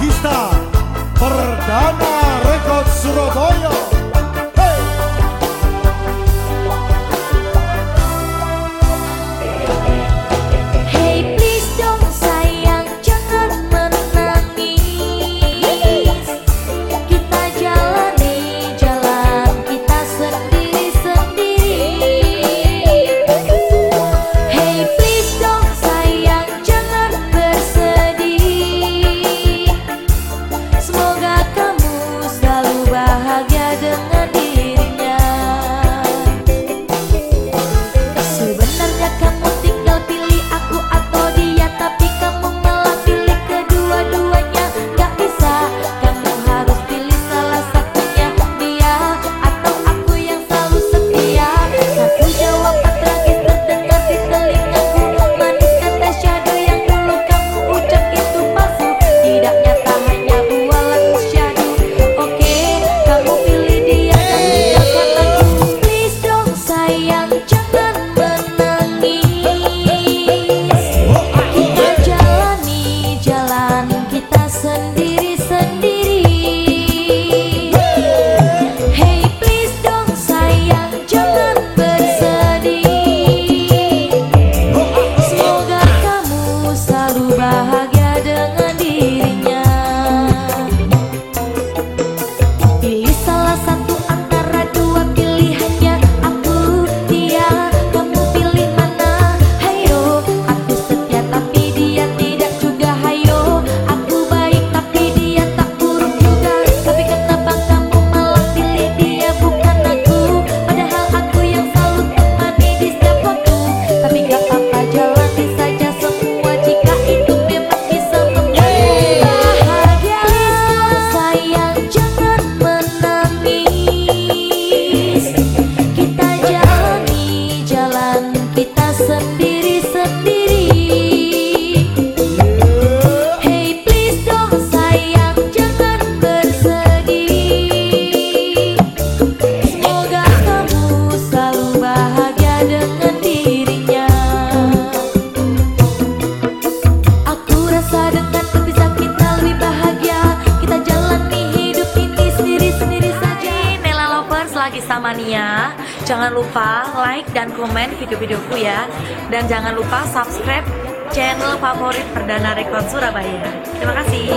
Gista Perdana Rekod Surabaya. right. palpitar. Sama Nia. Jangan lupa like dan komen video-videoku ya. Dan jangan lupa subscribe channel favorit Perdana Rekon Surabaya. Terima kasih.